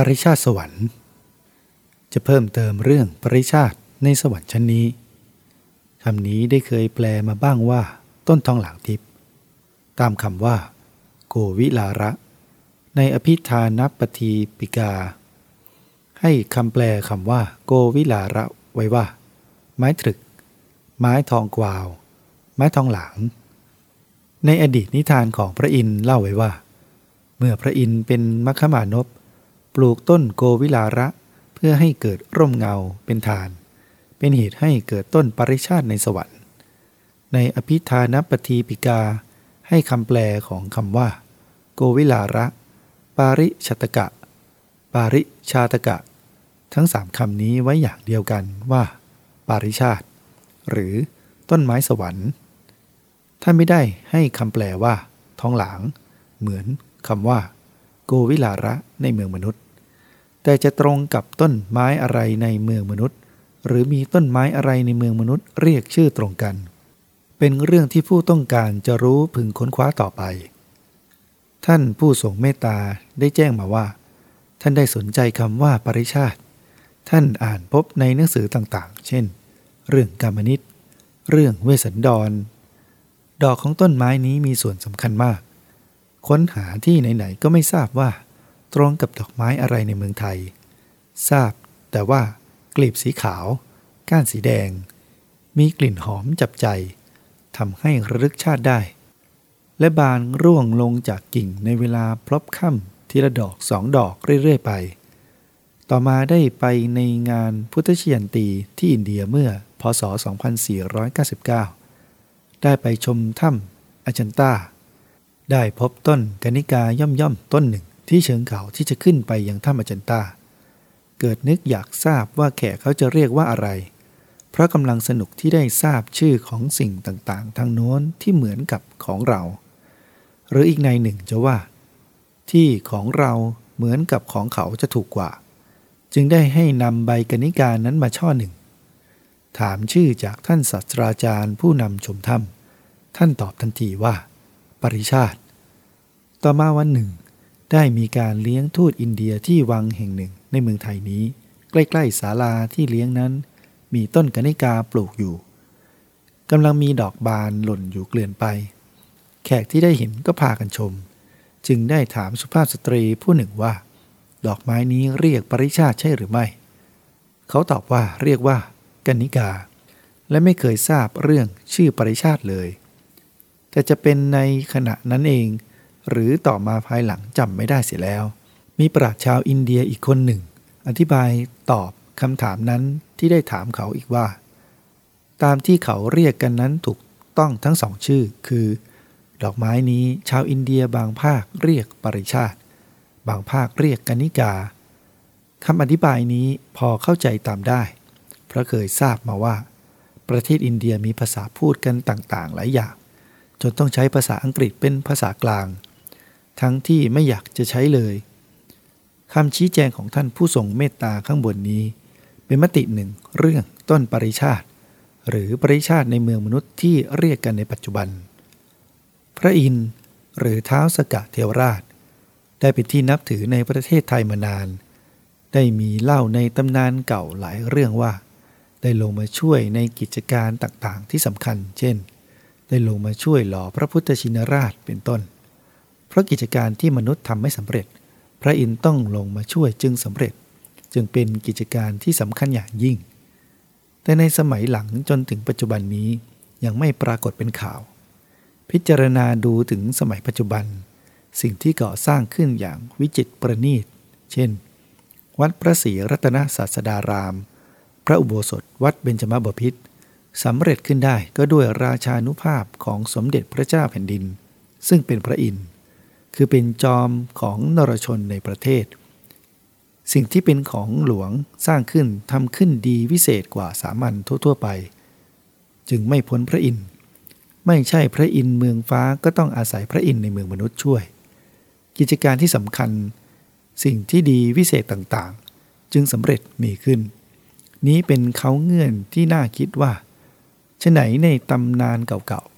ปริชาติสวรรค์ จะเพิ่มเติมเรื่องปริชาติในสวรรค์ชั้นนี้คำนี้ได้เคยแปลมาบ้างว่า ต้นทองหลางทิพย์ตามคำว่า โกวิลาระ ในอภิธานปฏิปิกา ให้คำแปลคำว่า โกวิลาระไว้ว่า ไม้ตรึก ไม้ทองกวาว ไม้ทองหลางในอดีตนิทานของพระอินทร์เล่าไว้ว่า เมื่อพระอินทร์เป็นมัคคมานพ ปลูกต้นโกวิลาระ เพื่อให้เกิดร่มเงาเป็นทาน เป็นเหตุให้เกิดต้นปริชาติในสวรรค์ ในอภิธานปฏิปิกา ให้คำแปลของคำว่า โกวิลาระ ปาริชตกะ ปาริชาตกะ ทั้งสามคำนี้ไว้อย่างเดียวกันว่า ปาริชาติ หรือต้นไม้สวรรค์ท่านไม่ได้ให้คำแปลว่า ท้องหลาง เหมือนคำว่า โกวิลาระในเมืองมนุษย์ แต่จะตรงกับต้นไม้อะไรในเมืองมนุษย์ หรือมีต้นไม้อะไรในเมืองมนุษย์เรียกชื่อตรงกัน เป็นเรื่องที่ผู้ต้องการจะรู้พึงค้นคว้าต่อไป ท่านผู้ทรงเมตตาได้แจ้งมาว่า ท่านได้สนใจคำว่าปริชาติ ท่านอ่านพบในหนังสือต่างๆ เช่น เรื่องกรรมนิตเรื่องเวสันดร ดอกของต้นไม้นี้มีส่วนสำคัญมาก ค้นหาที่ไหนๆก็ไม่ทราบว่า ตรงกับดอกไม้อะไรในเมืองไทย ทราบ แต่ว่ากลีบสีขาว ก้านสีแดง มีกลิ่นหอมจับใจทำให้ระลึกชาติได้ และบานร่วงลงจากกิ่งในเวลาพลบค่ำทีละดอกสองดอกเรื่อยๆไป ต่อมาได้ไปในงานพุทธชยันตีที่อินเดียเมื่อพศ 2499 ได้ไปชมถ้ำอาจันตาได้พบต้นกนิกาย่อมย่อมต้นหนึ่ง ที่เชิงเขาที่จะขึ้นไปยังถ้ำอาจันตา เกิดนึกอยากทราบว่าแขกเขาจะเรียกว่าอะไร เพราะกำลังสนุกที่ได้ทราบชื่อของสิ่งต่างๆ ทางโน้นที่เหมือนกับของเรา หรืออีกในหนึ่งจะว่า ที่ของเราเหมือนกับของเขาจะถูกกว่า จึงได้ให้นำใบกนิการนั้นมาช่อหนึ่ง ถามชื่อจากท่านศาสตราจารย์ผู้นำชมถ้ำท่านตอบทันทีว่า ปริชาติ ต่อมาวันหนึ่ง ได้มีการเลี้ยงทูตอินเดียที่วังแห่งหนึ่งในเมืองไทยนี้ ใกล้ๆศาลาที่เลี้ยงนั้น มีต้นกนิกาปลูกอยู่กำลังมีดอกบานหล่นอยู่เกลื่อนไป แขกที่ได้เห็นก็พากันชม จึงได้ถามสุภาพสตรีผู้หนึ่งว่า ดอกไม้นี้เรียกปริชาติใช่หรือไม่ เขาตอบว่าเรียกว่ากนิกา และไม่เคยทราบเรื่องชื่อปริชาติเลย แต่จะเป็นในขณะนั้นเอง หรือต่อมาภายหลังจำไม่ได้เสียแล้ว มีปราชญ์ชาวอินเดียอีกคนหนึ่ง อธิบายตอบคำถามนั้นที่ได้ถามเขาอีกว่า ตามที่เขาเรียกกันนั้นถูกต้องทั้งสองชื่อ คือ ดอกไม้นี้ชาวอินเดียบางภาคเรียกปริชาติ บางภาคเรียกกนิกาคำอธิบายนี้พอเข้าใจตามได้ เพราะเคยทราบมาว่า ประเทศอินเดียมีภาษาพูดกันต่างๆ หลายอย่าง จนต้องใช้ภาษาอังกฤษเป็นภาษากลาง ทั้งที่ไม่อยากจะใช้เลยคำชี้แจงของท่านผู้ทรงเมตตาข้างบนนี้ เป็นมติหนึ่งเรื่องต้นปริชาติ หรือปริชาติในเมืองมนุษย์ที่เรียกกันในปัจจุบัน พระอินทร์หรือเท้าสกะเทวราช ได้เป็นที่นับถือในประเทศไทยมานาน ได้มีเล่าในตำนานเก่าหลายเรื่องว่า ได้ลงมาช่วยในกิจการต่างๆที่สำคัญ เช่น ได้ลงมาช่วยหล่อพระพุทธชินราชเป็นต้น ราะกิจการที่มนุษย์ทำไม่สำเร็จ พระอินทร์ต้องลงมาช่วยจึงสำเร็จ จึงเป็นกิจการที่สำคัญอย่างยิ่ง แต่ในสมัยหลังจนถึงปัจจุบันนี้ยังไม่ปรากฏเป็นข่าว พิจารณาดูถึงสมัยปัจจุบัน สิ่งที่ก่อสร้างขึ้นอย่างวิจิตรประณีต เช่น วัดพระศรีรัตนศาสดาราม พระอุโบสถวัดเบญจมาบพิตรสำเร็จขึ้นได้ก็ด้วยราชานุภาพของสมเด็จพระเจ้าแผ่นดิน ซึ่งเป็นพระอินทร์ คือเป็นจอมของนรชนในประเทศ สิ่งที่เป็นของหลวงสร้างขึ้นทำขึ้นดีวิเศษกว่าสามัญทั่ว ๆ ไป จึงไม่พ้นพระอินทร์ไม่ใช่พระอินทร์เมืองฟ้าก็ต้องอาศัยพระอินทร์ในเมืองมนุษย์ช่วย กิจการที่สำคัญ สิ่งที่ดีวิเศษต่างๆ จึงสำเร็จมีขึ้น นี้เป็นเขาเงื่อนที่น่าคิดว่าชไหนในตำนานเก่าๆ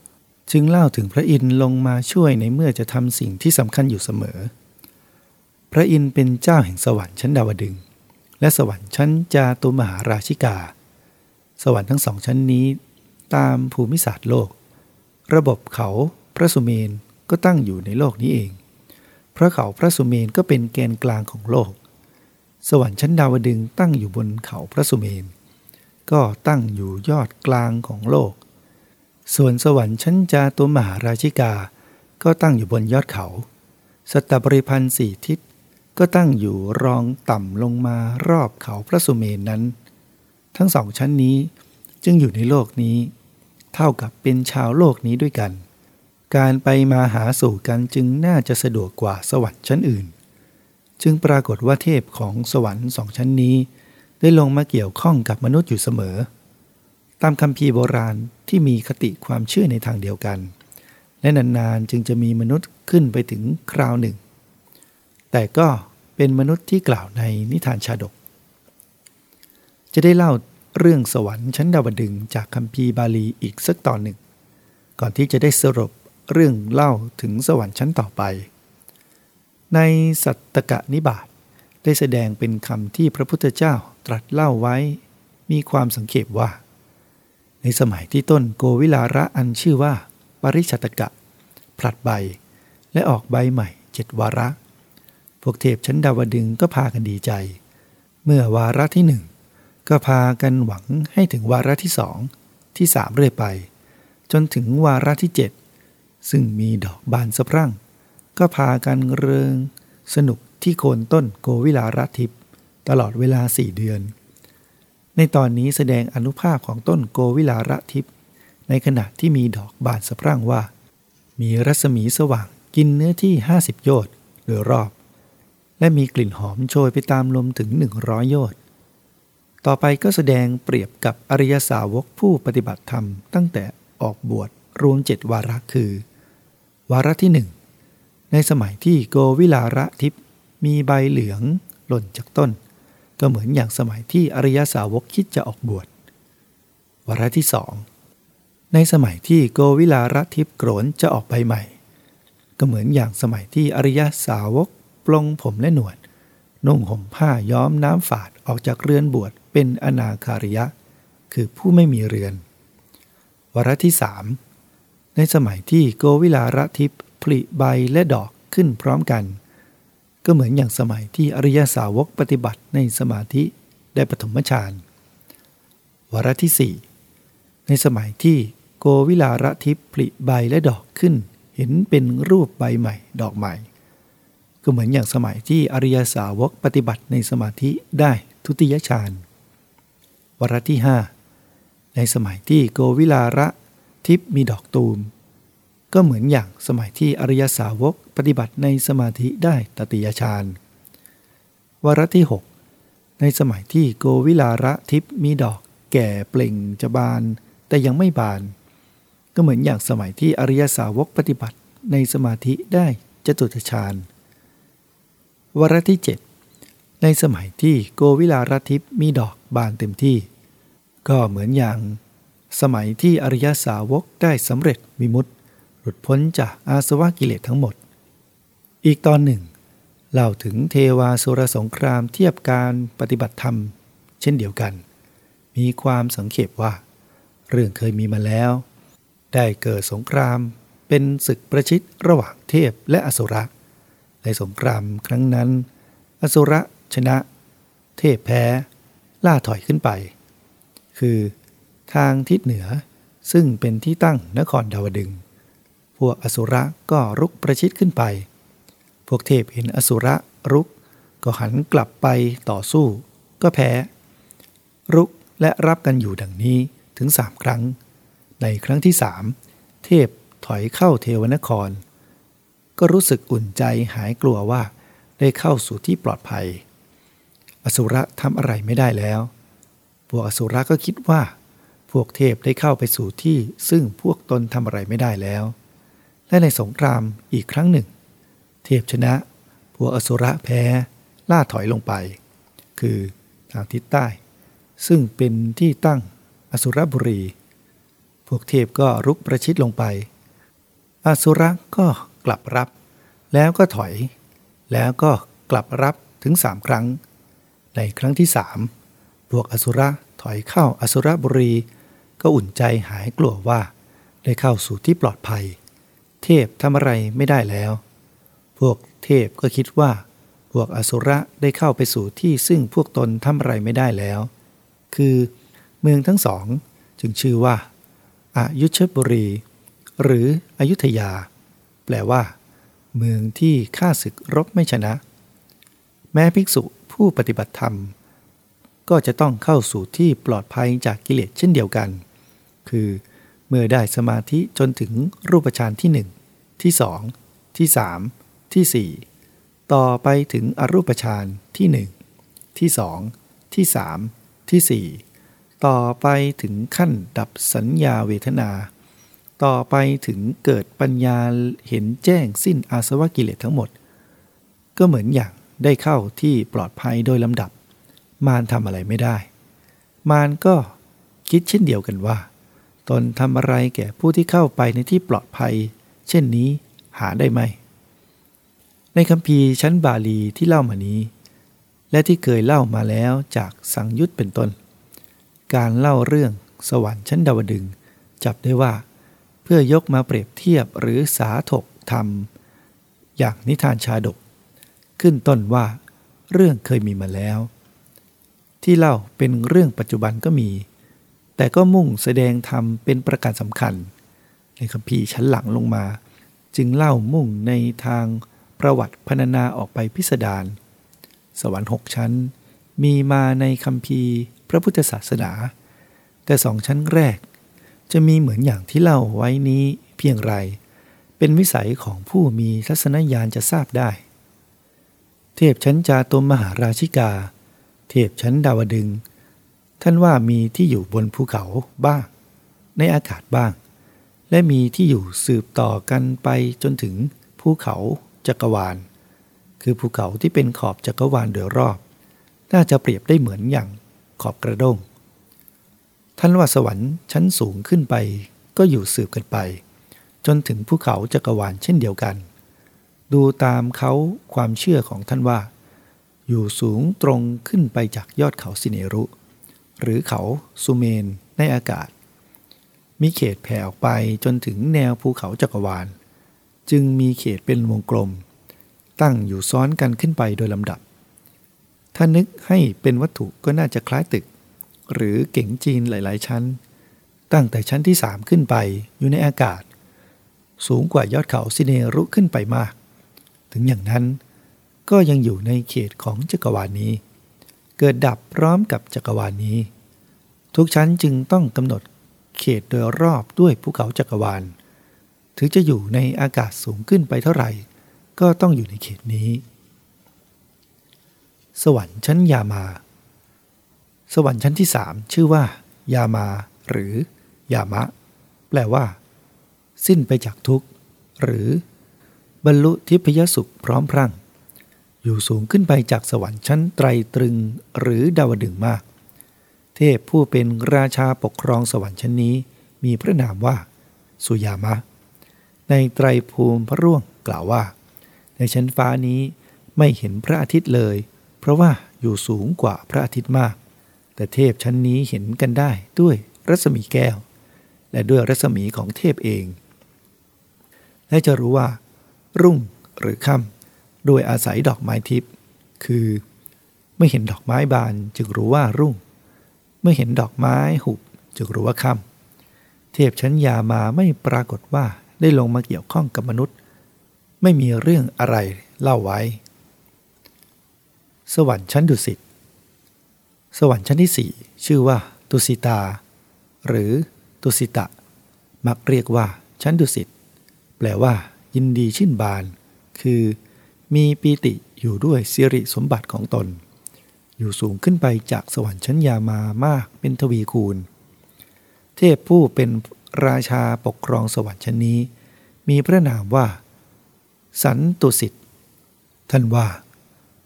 จึงเล่าถึงพระอินทร์ลงมาช่วยในเมื่อจะทำสิ่งที่สำคัญอยู่เสมอ พระอินทร์เป็นเจ้าแห่งสวรรค์ชั้นดาวดึงและสวรรค์ชั้นจาตุมหาราชิกา สวรรค์ทั้งสองชั้นนี้ ตามภูมิศาสตร์โลก ระบบเขาพระสุเมนก็ตั้งอยู่ในโลกนี้เองเพราะเขาพระสุเมนก็เป็นแกนกลางของโลก สวรรค์ชั้นดาวดึงตั้งอยู่บนเขาพระสุเมน ก็ตั้งอยู่ยอดกลางของโลก ส่วนสวรรค์ชั้นจาตุมหาราชิกา ก็ตั้งอยู่บนยอดเขา สัตบริพันธ์สี่ทิศ ก็ตั้งอยู่รองต่ำลงมารอบเขาพระสุเมนนั้น ทั้งสองชั้นนี้จึงอยู่ในโลกนี้ เท่ากับเป็นชาวโลกนี้ด้วยกัน การไปมาหาสู่กันจึงน่าจะสะดวกกว่าสวรรค์ชั้นอื่น จึงปรากฏว่าเทพของสวรรค์สองชั้นนี้ ได้ลงมาเกี่ยวข้องกับมนุษย์อยู่เสมอ ตามคำพีโบราณที่มีคติความเชื่อในทางเดียวกัน และนานๆจึงจะมีมนุษย์ขึ้นไปถึงคราวหนึ่ง แต่ก็เป็นมนุษย์ที่กล่าวในนิทานชาดก จะได้เล่าเรื่องสวรรค์ชั้นดาวดึงจากคัมภีบาลีอีกสักตอนหนึ่ง ก่อนที่จะได้สรุปเรื่องเล่าถึงสวรรค์ชั้นต่อไป ในสัตตกะนิบาตได้แสดงเป็นคำที่พระพุทธเจ้าตรัสเล่าไว้ มีความสังเขปว่า ในสมัยที่ต้นโกวิลาระอันชื่อว่า ปริชัตกะ ผลัดใบ และออกใบใหม่เจ็ดวาระ พวกเทพชั้นดาวดึงก็พากันดีใจ เมื่อวาระที่หนึ่งก็พากันหวังให้ถึงวาระที่สองที่สามเรื่อยไป จนถึงวาระที่เจ็ดซึ่งมีดอกบานสะพรั่ง ก็พากันเริงสนุกที่โคนต้นโกวิลาระทิพตลอดเวลาสี่เดือน ในตอนนี้แสดงอนุภาพของต้นโกวิลาระทิพย์ในขณะที่มีดอกบานสะพรั่งว่า มีรัศมีสว่างกินเนื้อที่ 50 โยชน์โดยรอบ และมีกลิ่นหอมโชยไปตามลมถึง 100 โยชน์ต่อไปก็แสดงเปรียบกับอริยสาวกผู้ปฏิบัติธรรม ตั้งแต่ออกบวชรวมเจ็ดวาระคือ วาระที่หนึ่งในสมัยที่โกวิลาระทิพย์มีใบเหลืองหล่นจากต้น ก็เหมือนอย่างสมัยที่อริยสาวกคิดจะออกบวชวาระที่สองในสมัยที่โกวิลาระทิพโกรนจะออกใบใหม่ ก็เหมือนอย่างสมัยที่อริยสาวกปลงผมและหนวด นุ่งห่มผ้าย้อมน้ำฝาดออกจากเรือนบวชเป็นอนาคาริยะ คือผู้ไม่มีเรือนวรที่สามในสมัยที่โกวิลาระทิพผลิใบและดอกขึ้นพร้อมกัน ก็เหมือนอย่างสมัยที่อริยสาวกปฏิบัติในสมาธิได้ปฐมฌานวรที่สี่ในสมัยที่โกวิลาระทิพผลิใบและดอกขึ้น เห็นเป็นรูปใบใหม่ ดอกใหม่ ก็เหมือนอย่างสมัยที่อริยสาวกปฏิบัติในสมาธิได้ทุติยฌานวรที่ห้าในสมัยที่โกวิลาระทิพมีดอกตูม ก็เหมือนอย่างสมัยที่อริยสาวกปฏิบัติในสมาธิได้ตติยฌานวรที่ 6 ในสมัยที่โกวิลาระทิพมีดอกแก่เปล่งจะบาน แต่ยังไม่บาน ก็เหมือนอย่างสมัยที่อริยสาวกปฏิบัติในสมาธิได้จตุตฌานวรที่ 7 ในสมัยที่โกวิลาระทิพมีดอกบานเต็มที่ ก็เหมือนอย่าง สมัยที่อริยสาวกได้สำเร็จวิมุตติ หลุดพ้นจากอาสวะกิเลสทั้งหมด อีกตอนหนึ่งเล่าถึงเทวาสุรสงครามเทียบการปฏิบัติธรรม เช่นเดียวกัน มีความสังเขปว่า เรื่องเคยมีมาแล้ว ได้เกิดสงครามเป็นศึกประชิดระหว่างเทพและอสุรในสงครามครั้งนั้น อสุรชนะ เทพแพ้ ล่าถอยขึ้นไป คือทางทิศเหนือซึ่งเป็นที่ตั้งนครดาวดึง พวกอสุระก็รุกประชิดขึ้นไป พวกเทพเห็นอสุระรุกก็หันกลับไปต่อสู้ ก็แพ้ รุกและรับกันอยู่ดังนี้ถึงสามครั้ง ในครั้งที่สามเทพถอยเข้าเทวนคร ก็รู้สึกอุ่นใจหายกลัวว่าได้เข้าสู่ที่ปลอดภัย อสุระทำอะไรไม่ได้แล้ว พวกอสุระก็คิดว่า พวกเทพได้เข้าไปสู่ที่ซึ่งพวกตนทำอะไรไม่ได้แล้ว และในสงครามอีกครั้งหนึ่ง เทพชนะพวกอสุระแพ้ล่าถอยลงไป คือทางทิศใต้ ซึ่งเป็นที่ตั้งอสุรบุรี พวกเทพก็รุกประชิดลงไป อสุรก็กลับรับ แล้วก็ถอย แล้วก็กลับรับถึงสามครั้ง ในครั้งที่สามพวกอสุระถอยเข้าอสุรบุรี ก็อุ่นใจหายกลัวว่าได้เข้าสู่ที่ปลอดภัย ทพทำอะไรไม่ได้แล้ว พวกเทพก็คิดว่า พวกอสุระได้เข้าไปสู่ที่ซึ่งพวกตนทำอะไรไม่ได้แล้ว คือเมืองทั้งสองจึงชื่อว่าอายุชบุรี หรืออยุธยา แปลว่า เมืองที่ข้าศึกรบไม่ชนะ แม้ภิกษุผู้ปฏิบัติธรรม ก็จะต้องเข้าสู่ที่ปลอดภัยจากกิเลสเช่นเดียวกัน คือเมื่อได้สมาธิจนถึงรูปฌานที่หนึ่ง ที่สองที่สามที่สี่ต่อไปถึงอรูปฌานที่หนึ่งที่สองที่สามที่สี่ต่อไปถึงขั้นดับสัญญาเวทนา ต่อไปถึงเกิดปัญญาเห็นแจ้งสิ้นอาสวะกิเลสทั้งหมด ก็เหมือนอย่างได้เข้าที่ปลอดภัยโดยลำดับ มารทำอะไรไม่ได้ มารก็คิดเช่นเดียวกันว่า ตนทำอะไรแก่ผู้ที่เข้าไปในที่ปลอดภัย เช่นนี้หาได้ไหม ในคำพีชั้นบาลีที่เล่ามานี้ และที่เคยเล่ามาแล้วจากสังยุตเป็นต้น การเล่าเรื่องสวรรค์ชั้นดาวดึง จับได้ว่า เพื่อยกมาเปรียบเทียบหรือสาถกธรรม อย่างนิทานชาดก ขึ้นต้นว่า เรื่องเคยมีมาแล้ว ที่เล่าเป็นเรื่องปัจจุบันก็มี แต่ก็มุ่งแสดงธรรมเป็นประการสำคัญ ในคัมภีร์ชั้นหลังลงมา จึงเล่ามุ่งในทางประวัติพรรณนาออกไปพิสดารสวรรค์หกชั้น มีมาในคัมภีร์พระพุทธศาสนา แต่สองชั้นแรก จะมีเหมือนอย่างที่เล่าไว้นี้เพียงไร เป็นวิสัยของผู้มีทัศนญาณจะทราบได้ เทพชั้นจาตุมมหาราชิกา เทพชั้นดาวดึง ท่านว่ามีที่อยู่บนภูเขาบ้าง ในอากาศบ้าง และมีที่อยู่สืบต่อกันไปจนถึงภูเขาจักรวาล คือภูเขาที่เป็นขอบจักรวาลโดยรอบ น่าจะเปรียบได้เหมือนอย่างขอบกระด้งท่านว่าสวรรค์ชั้นสูงขึ้นไปก็อยู่สืบกันไป จนถึงภูเขาจักรวาลเช่นเดียวกัน ดูตามเขาความเชื่อของท่านว่า อยู่สูงตรงขึ้นไปจากยอดเขาสิเนรุ หรือเขาสุเมนในอากาศ มีเขตแผ่ออกไปจนถึงแนวภูเขาจักรวาล จึงมีเขตเป็นวงกลม ตั้งอยู่ซ้อนกันขึ้นไปโดยลำดับ ถ้านึกให้เป็นวัตถุก็น่าจะคล้ายตึก หรือเก๋งจีนหลาย ๆ ชั้น ตั้งแต่ชั้นที่สามขึ้นไปอยู่ในอากาศ สูงกว่ายอดเขาซิเนรุขึ้นไปมาก ถึงอย่างนั้นก็ยังอยู่ในเขตของจักรวาลนี้ เกิดดับพร้อมกับจักรวาลนี้ ทุกชั้นจึงต้องกำหนด เขตโดยรอบด้วยภูเขาจักรวาล ถึงจะอยู่ในอากาศสูงขึ้นไปเท่าไหร่ ก็ต้องอยู่ในเขตนี้ สวรรค์ชั้นยามา สวรรค์ชั้นที่สามชื่อว่า ยามา หรือยามะ แปลว่า สิ้นไปจากทุกข์ หรือบรรลุทิพยสุขพร้อมพรั่ง อยู่สูงขึ้นไปจากสวรรค์ชั้นไตรตรึง หรือดาวดึงมาก เทพผู้เป็นราชาปกครองสวรรค์ชั้นนี้ มีพระนามว่า สุยามะ ในไตรภูมิพระร่วงกล่าวว่า ในชั้นฟ้านี้ไม่เห็นพระอาทิตย์เลย เพราะว่าอยู่สูงกว่าพระอาทิตย์มาก แต่เทพชั้นนี้เห็นกันได้ด้วยรัศมีแก้ว และด้วยรัศมีของเทพเองและจะรู้ว่า รุ่งหรือค่ำโดยอาศัยดอกไม้ทิพย์คือเมื่อเห็นดอกไม้บานจึงรู้ว่ารุ่ง เมื่อเห็นดอกไม้หุบจึงรู้ว่าค่ำเทพชั้นยามาไม่ปรากฏว่าได้ลงมาเกี่ยวข้องกับมนุษย์ ไม่มีเรื่องอะไรเล่าไว้ สวรรค์ชั้นดุสิตสวรรค์ชั้นที่สี่ชื่อว่าตุสิตา หรือตุสิตะ มักเรียกว่าชั้นดุสิตแปลว่า ยินดีชื่นบาน คือ มีปีติอยู่ด้วยสิริสมบัติของตน อยู่สูงขึ้นไปจากสวรรค์ชั้นยามามากเป็นทวีคูณ เทพผู้เป็นราชาปกครองสวรรค์ชั้นนี้ มีพระนามว่า สันตุสิตท่านว่า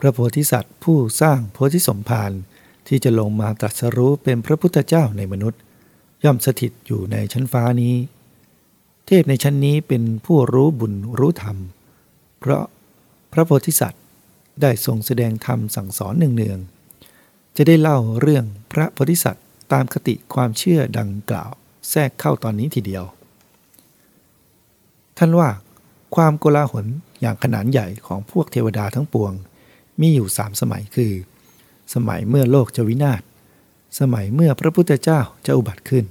พระโพธิสัตว์ผู้สร้างโพธิสมภารที่จะลงมาตรัสรู้เป็นพระพุทธเจ้าในมนุษย์ ย่อมสถิตอยู่ในชั้นฟ้านี้ เทพในชั้นนี้เป็นผู้รู้บุญรู้ธรรม เพราะพระโพธิสัตว์ได้ทรงแสดงธรรมสั่งสอนเนืองๆ จะได้เล่าเรื่องพระโพธิสัตว์ตามคติความเชื่อดังกล่าว แทรกเข้าตอนนี้ทีเดียว ท่านว่า ความโกลาหลอย่างขนาดใหญ่ของพวกเทวดาทั้งปวง มีอยู่สามสมัยคือ สมัยเมื่อโลกจะวินาศ สมัยเมื่อพระพุทธเจ้าจะอุบัติขึ้น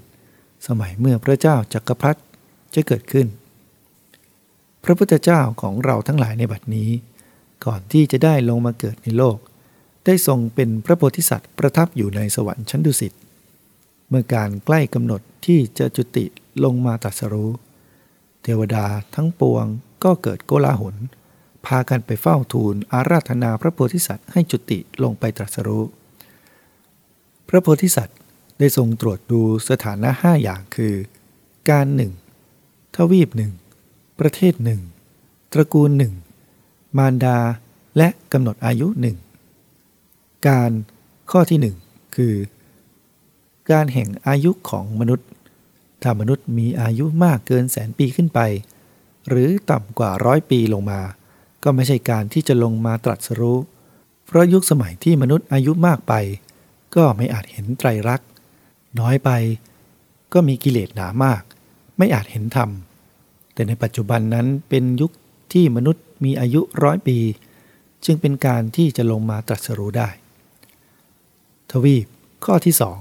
สมัยเมื่อพระเจ้าจักรพรรดิจะเกิดขึ้น พระพุทธเจ้าของเราทั้งหลายในบัดนี้ ก่อนที่จะได้ลงมาเกิดในโลก ได้ทรงเป็นพระโพธิสัตว์ประทับอยู่ในสวรรค์ชั้นดุสิต เมื่อการใกล้กำหนดที่จะจุติลงมาตรัสรู้ เทวดาทั้งปวงก็เกิดโกลาหล พากันไปเฝ้าทูลอาราธนาพระโพธิสัตว์ให้จุติลงไปตรัสรู้ พระโพธิสัตว์ได้ทรงตรวจดูสถานะห้าอย่างคือ การหนึ่งทวีปหนึ่งประเทศหนึ่งตระกูลหนึ่งมารดาและกำหนดอายุหนึ่ง การข้อที่หนึ่งคือ การแห่งอายุของมนุษย์ ถ้ามนุษย์มีอายุมากเกินแสนปีขึ้นไป หรือต่ำกว่าร้อยปีลงมา ก็ไม่ใช่การที่จะลงมาตรัสรู้ เพราะยุคสมัยที่มนุษย์อายุมากไป ก็ไม่อาจเห็นไตรลักษณ์น้อยไป ก็มีกิเลสหนามาก ไม่อาจเห็นธรรม แต่ในปัจจุบันนั้นเป็นยุคที่มนุษย์มีอายุร้อยปี จึงเป็นการที่จะลงมาตรัสรู้ได้ ทวีป ข้อที่สอง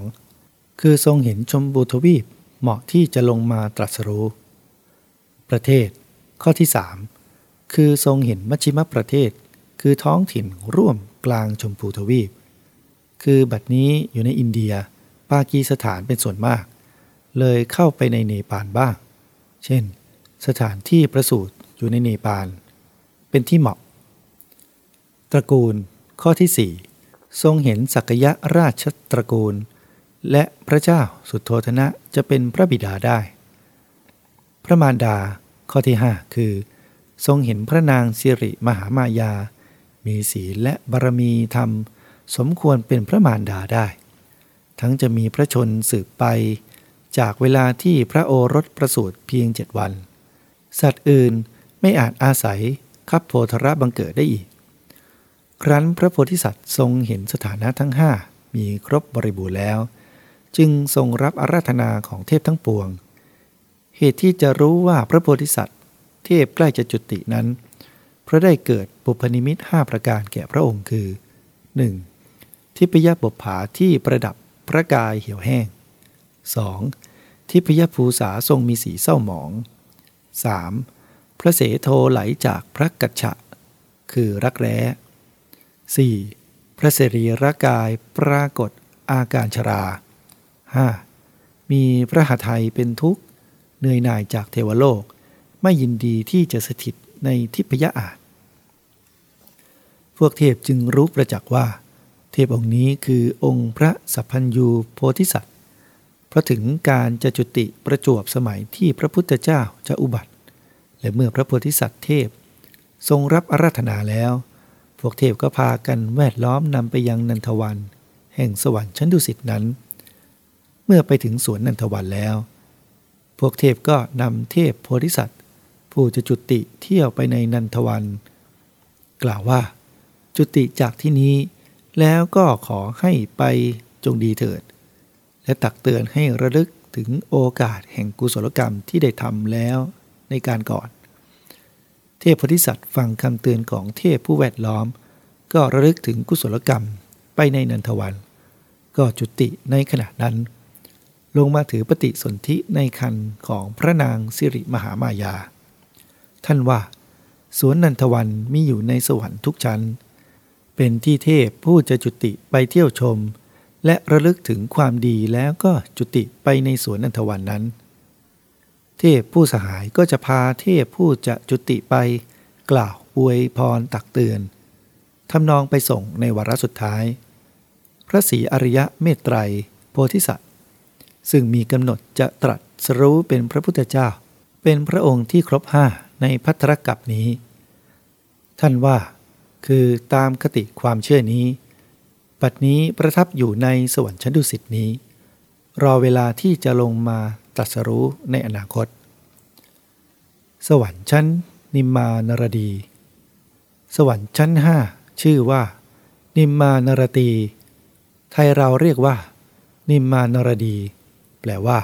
คือทรงเห็นชมบูทวีปเหมาะที่จะลงมาตรัสรู้ ประเทศ ข้อที่สามคือทรงเห็นมัชชิมประเทศ คือท้องถิ่นร่วมกลางชมพูทวีป คือบัดนี้อยู่ในอินเดีย ปากีสถานเป็นส่วนมาก เลยเข้าไปในเนปาลบ้าง เช่น สถานที่ประสูติอยู่ในเนปาล เป็นที่เหมาะ ตระกูล ข้อที่4 ทรงเห็นศักยะราชตระกูล และพระเจ้าสุดโทธนะจะเป็นพระบิดาได้ พระมารดาข้อที่ 5 คือ ทรงเห็นพระนางสิริมหามายา มีศีลและบารมีธรรม สมควรเป็นพระมารดาได้ ทั้งจะมีพระชนสืบไป จากเวลาที่พระโอรสประสูติเพียงเจ็ดวัน สัตว์อื่นไม่อาจอาศัยคับโพธระบังเกิดได้อีก ครั้นพระโพธิสัตว์ทรงเห็นสถานะทั้งห้ามีครบบริบูรณ์แล้ว จึงทรงรับอาราธนาของเทพทั้งปวง เหตุที่จะรู้ว่าพระโพธิสัตว์ เทพใกล้จะจุตินั้นเพราะได้เกิดปุพนิมิตห้าประการแก่พระองค์คือ 1. ทิพยบผาที่ประดับพระกายเหี่ยวแห้ง 2. ทิพยภูษาทรงมีสีเศร้าหมอง 3. พระเสโทไหลจากพระกัจฉะ คือรักแร้ 4. พระเสรีรกายปรากฏอาการชรา 5. มีพระหทัยเป็นทุกข์ เหนื่อยหน่ายจากเทวโลก ไม่ยินดีที่จะสถิตในทิพยอาจพวกเทพจึงรู้ประจักษ์ว่า เทพองค์นี้คือองค์พระสัพพัญยูโพธิสัตว์เพราะถึงการจะจุติประจวบสมัยที่พระพุทธเจ้าจะอุบัติ และเมื่อพระโพธิสัตว์เทพ ทรงรับอาราธนาแล้ว พวกเทพก็พากันแวดล้อมนำไปยังนันทวัน แห่งสวรรค์ชั้นดุสิตนั้น เมื่อไปถึงสวนนันทวันแล้ว พวกเทพก็นำเทพโพธิสัตว์ ผู้จะจุติเที่ยวไปในนันทวัน กล่าวว่า จุติจากที่นี้ แล้วก็ขอให้ไปจงดีเถิด และตักเตือนให้ระลึกถึงโอกาสแห่งกุศลกรรมที่ได้ทำแล้วในการก่อน เทพโพธิสัตว์ฟังคำเตือนของเทพผู้แวดล้อม ก็ระลึกถึงกุศลกรรมไปในนันทวัน ก็จุติในขณะนั้น ลงมาถือปฏิสนธิในคันของพระนางสิริมหามายา ท่านว่าสวนนันทวันมีอยู่ในสวรรค์ทุกชั้น เป็นที่เทพผู้จะจุติไปเที่ยวชม และระลึกถึงความดีแล้วก็จุติไปในสวนอันทวันนั้น เทพผู้สหายก็จะพาเทพผู้จะจุติไป กล่าวอวยพรตักเตือนทำนองไปส่งในวาระสุดท้าย พระศรีอริยะเมตไตรโพธิสัตว์ ซึ่งมีกำหนดจะตรัสรู้เป็นพระพุทธเจ้า เป็นพระองค์ที่ครบห้าในพัทธรกับนี้ ท่านว่าคือตามคติความเชื่อนี้ ปัดนี้ประทับอยู่ในสวรรค์ชั้นดุสิตนี้ รอเวลาที่จะลงมา ตรัสรู้ในอนาคต สวรรค์ชั้น นิมมานรดี สวรรค์ชั้นห้าชื่อว่า นิมมานรตี ไทยเราเรียกว่า นิมมานรดี แปลว่า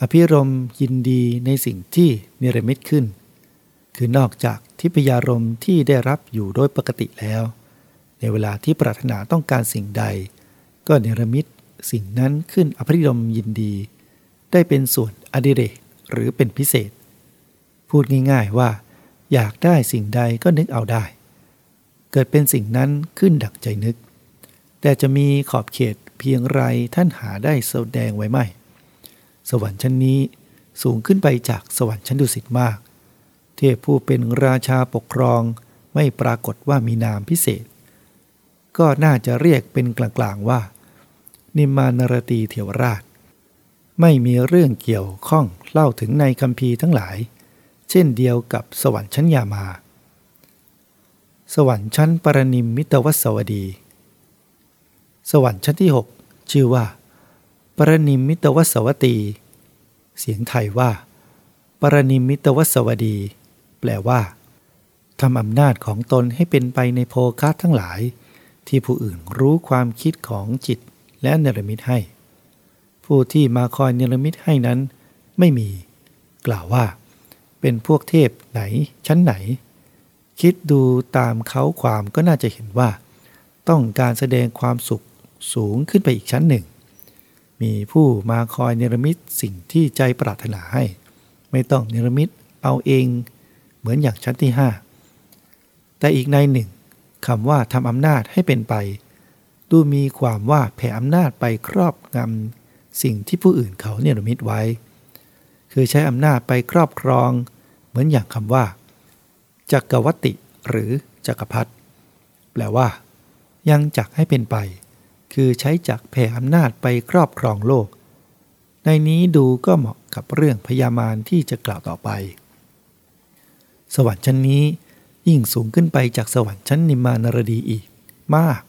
อภิรมยินดีในสิ่งที่เนรมิตขึ้น คือนอกจากทิพยารมที่ได้รับอยู่โดยปกติแล้ว ในเวลาที่ปรารถนาต้องการสิ่งใด ก็เนรมิตสิ่งนั้นขึ้นอภิรมยินดี ได้เป็นส่วนอดิเรกหรือเป็นพิเศษ พูดง่ายๆว่า อยากได้สิ่งใดก็นึกเอาได้ เกิดเป็นสิ่งนั้นขึ้นดักใจนึก แต่จะมีขอบเขตเพียงไรท่านหาได้แสดงไว้ไม่ สวรรค์ชั้นนี้สูงขึ้นไปจากสวรรค์ชั้นดุสิตมาก เทพผู้เป็นราชาปกครองไม่ปรากฏว่ามีนามพิเศษ ก็น่าจะเรียกเป็นกลางๆว่า นิมานรตีเทวราช ไม่มีเรื่องเกี่ยวข้องเล่าถึงในคำพีร์ทั้งหลาย เช่นเดียวกับสวรรค์ชั้นยามา สวรรค์ชั้นปรนิมมิตวสวดี สวรรค์ชั้นที่ 6 ชื่อว่า ปรนิมมิตวสวตี เสียงไทยว่า ปรนิมมิตวสวดี แปลว่าทำอำนาจของตนให้เป็นไปในโภคะทั้งหลาย ที่ผู้อื่นรู้ความคิดของจิตและเนรมิตให้ ผู้ที่มาคอยเนรมิตให้นั้นไม่มี กล่าวว่า เป็นพวกเทพไหนชั้นไหน คิดดูตามเขาความก็น่าจะเห็นว่า ต้องการแสดงความสุขสูงขึ้นไปอีกชั้นหนึ่ง มีผู้มาคอยเนรมิตสิ่งที่ใจปรารถนาให้ ไม่ต้องเนรมิตเอาเองเหมือนอย่างชั้นที่ห้าแต่อีกในหนึ่งคำว่าทำอำนาจให้เป็นไป ดูมีความว่าแผ่อำนาจไปครอบงำ สิ่งที่ผู้อื่นเขาเนรมิตไว้ คือใช้อำนาจไปครอบครอง เหมือนอย่างคำว่าจักรวัติหรือจักรพรรดิแปลว่า ยังจักให้เป็นไป คือใช้จักแผ่อำนาจไปครอบครองโลก ในนี้ดูก็เหมาะกับเรื่องพยามารที่จะกล่าวต่อไป สวรรค์ชั้นนี้ยิ่งสูงขึ้นไปจากสวรรค์ชั้นนิมานรดีอีก มาก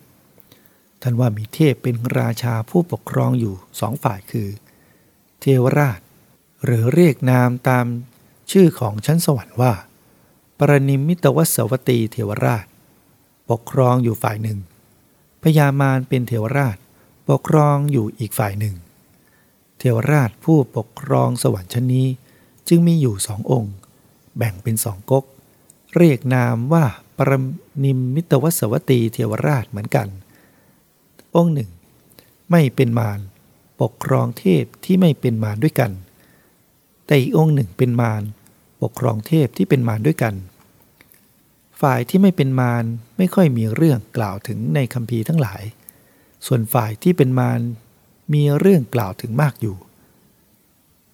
ท่านว่ามีเทพเป็นราชาผู้ปกครองอยู่สองฝ่ายคือ เทวราช หรือเรียกนามตามชื่อของชั้นสวรรค์ว่า ปรนิมิตวสวตีเทวราช ปกครองอยู่ฝ่ายหนึ่งพญามารเป็นเทวราช ปกครองอยู่อีกฝ่ายหนึ่ง เทวราชผู้ปกครองสวรรค์ชั้นนี้จึงมีอยู่สององค์ แบ่งเป็นสองก๊กเรียกนามว่าปรนิมมิตวสวตีเทวราชเหมือนกัน องค์หนึ่ง ไม่เป็นมารปกครองเทพที่ไม่เป็นมารด้วยกัน แต่อีกองค์หนึ่งเป็นมารปกครองเทพที่เป็นมารด้วยกัน ฝ่ายที่ไม่เป็นมารไม่ค่อยมีเรื่องกล่าวถึงในคำพีทั้งหลาย ส่วนฝ่ายที่เป็นมารมีเรื่องกล่าวถึงมากอยู่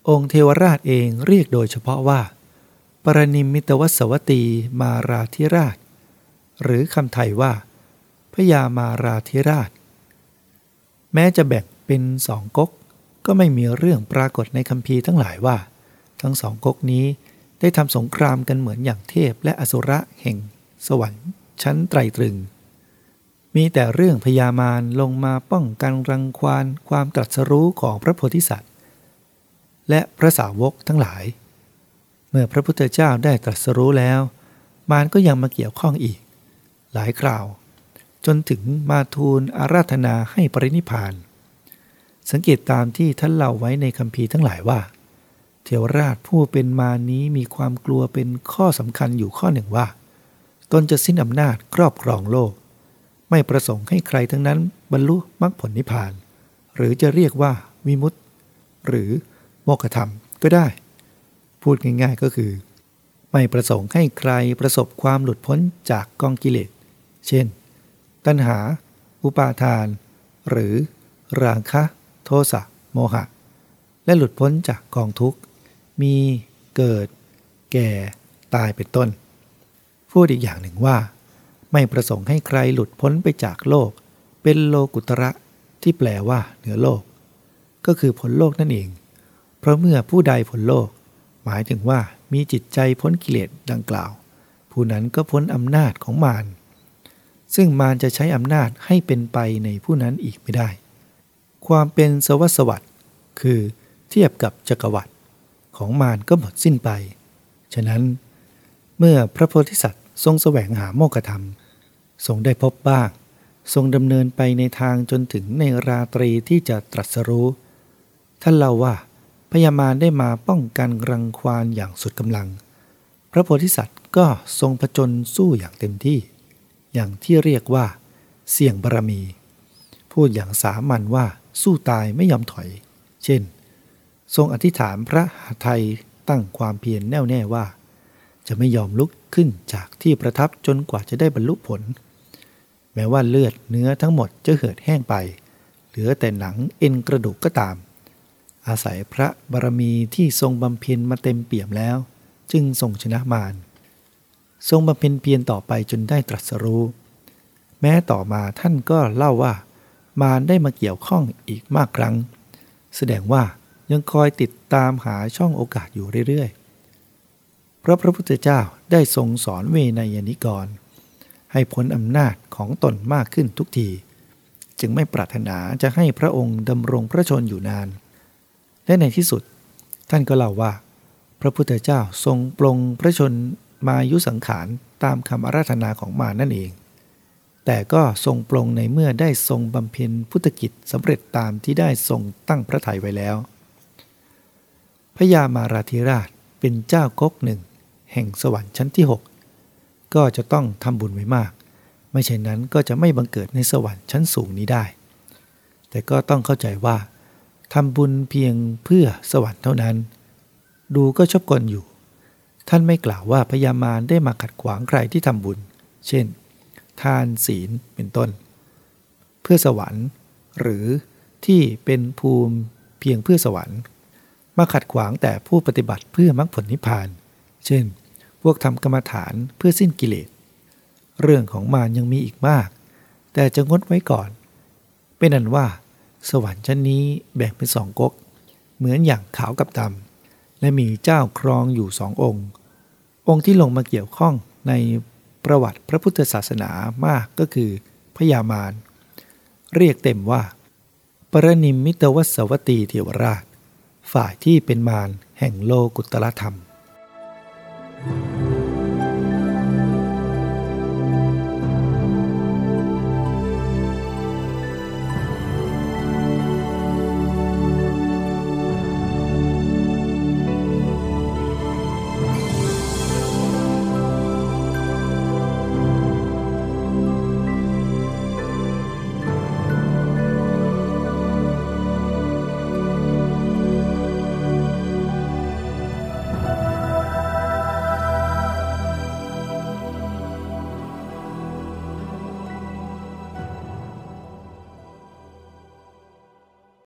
องค์เทวราชเองเรียกโดยเฉพาะว่า ปรนิมมิตวสวตีมาราธิราช หรือคำไทยว่าพยามาราธิราช แม้จะแบ่งเป็นสองก๊ก ก็ไม่มีเรื่องปรากฏในคำพีร์ทั้งหลายว่า ทั้งสองก๊กนี้ได้ทำสงครามกันเหมือนอย่างเทพและอสุระแห่ง สวรรค์ ชั้นไตรตรึง มีแต่เรื่องพยามารลงมาป้องกันรังควานความตรัสรู้ของพระโพธิสัตว์ และพระสาวกทั้งหลาย เมื่อพระพุทธเจ้าได้ตรัสรู้แล้ว มารก็ยังมาเกี่ยวข้องอีก หลายคราว จนถึงมาทูลอาราธนาให้ปรินิพาน สังเกตตามที่ท่านเล่าไว้ในคำพีร์ทั้งหลายว่า เทวราชผู้เป็นมานี้มีความกลัวเป็นข้อสำคัญอยู่ข้อหนึ่งว่า ตนจะสิ้นอำนาจครอบครองโลก ไม่ประสงค์ให้ใครทั้งนั้นบรรลุมรรคผลนิพพาน หรือจะเรียกว่าวิมุตติ หรือโมกขธรรมก็ได้ พูดง่ายๆก็คือ ไม่ประสงค์ให้ใครประสบความหลุดพ้นจากกองกิเลส เช่น ตัณหา อุปาทาน หรือ ราคะ โทสะ โมหะ และหลุดพ้นจากกองทุกข์ มีเกิด แก่ ตายเป็นต้น พูดอีกอย่างหนึ่งว่า ไม่ประสงค์ให้ใครหลุดพ้นไปจากโลก เป็นโลกุตระที่แปลว่า เหนือโลก ก็คือผลโลกนั่นเอง เพราะเมื่อผู้ใดผลโลก หมายถึงว่ามีจิตใจพ้นกิเลสดังกล่าว ผู้นั้นก็พ้นอำนาจของมาร ซึ่งมารจะใช้อำนาจให้เป็นไปในผู้นั้นอีกไม่ได้ ความเป็นสวัสวัตคือเทียบกับจักรวรรดิของมารก็หมดสิ้นไป ฉะนั้น เมื่อพระโพธิสัตว์ทรงแสวงหาโมกธรรม ทรงได้พบบ้าง ทรงดำเนินไปในทางจนถึงในราตรีที่จะตรัสรู้ ท่านเล่าว่าพญามารได้มาป้องกันรังควานอย่างสุดกำลัง พระโพธิสัตว์ก็ทรงผจญสู้อย่างเต็มที่ อย่างที่เรียกว่า เสี่ยงบารมี พูดอย่างสามัญว่าสู้ตายไม่ยอมถอย เช่น ทรงอธิษฐานพระหทัยตั้งความเพียรแน่วแน่ว่า จะไม่ยอมลุกขึ้นจากที่ประทับจนกว่าจะได้บรรลุผล แม้ว่าเลือดเนื้อทั้งหมดจะเหือดแห้งไป เหลือแต่หนังเอ็นกระดูกก็ตาม อาศัยพระบารมีที่ทรงบำเพ็ญมาเต็มเปี่ยมแล้ว จึงทรงชนะมาร ทรงบำเพ็ญเพียรต่อไปจนได้ตรัสรู้ แม้ต่อมาท่านก็เล่าว่า มารได้มาเกี่ยวข้องอีกมากครั้ง แสดงว่ายังคอยติดตามหาช่องโอกาสอยู่เรื่อยๆ เพราะพระพุทธเจ้าได้ทรงสอนเวนยนิกร ให้พ้นอำนาจของตนมากขึ้นทุกที จึงไม่ปรารถนาจะให้พระองค์ดำรงพระชนอยู่นาน และในที่สุด ท่านก็เล่าว่า พระพุทธเจ้าทรงปลงพระชน มายุสังขารตามคำอาราธนาของมานั่นเอง แต่ก็ทรงปลงในเมื่อได้ทรงบำเพ็ญพุทธกิจสำเร็จตามที่ได้ทรงตั้งพระทัยไว้แล้ว พระยามาราธิราชเป็นเจ้าก๊กหนึ่ง แห่งสวรรค์ชั้นที่ 6 ก็จะต้องทำบุญไว้มาก ไม่เช่นนั้นก็จะไม่บังเกิดในสวรรค์ชั้นสูงนี้ได้ แต่ก็ต้องเข้าใจว่าทำบุญเพียงเพื่อสวรรค์เท่านั้น ดูก็ชอบกลอยู่ ท่านไม่กล่าวว่าพญามารได้มาขัดขวางใครที่ทำบุญ เช่น ทานศีลเป็นต้น เพื่อสวรรค์ หรือที่เป็นภูมิเพียงเพื่อสวรรค์ มาขัดขวางแต่ผู้ปฏิบัติเพื่อมรรคผลนิพพาน เช่น พวกทำกรรมฐานเพื่อสิ้นกิเลส เรื่องของมารยังมีอีกมาก แต่จะงดไว้ก่อน เป็นนันว่า สวรรค์ชั้นนี้แบ่งเป็นสองก๊ก เหมือนอย่างขาวกับดำ และมีเจ้าครองอยู่สององค์ องค์ที่ลงมาเกี่ยวข้องในประวัติพระพุทธศาสนามากก็คือพญามาร เรียกเต็มว่า ปรนิมมิตวสวัตีเทวราช ฝ่ายที่เป็นมารแห่งโลกุตตรธรรม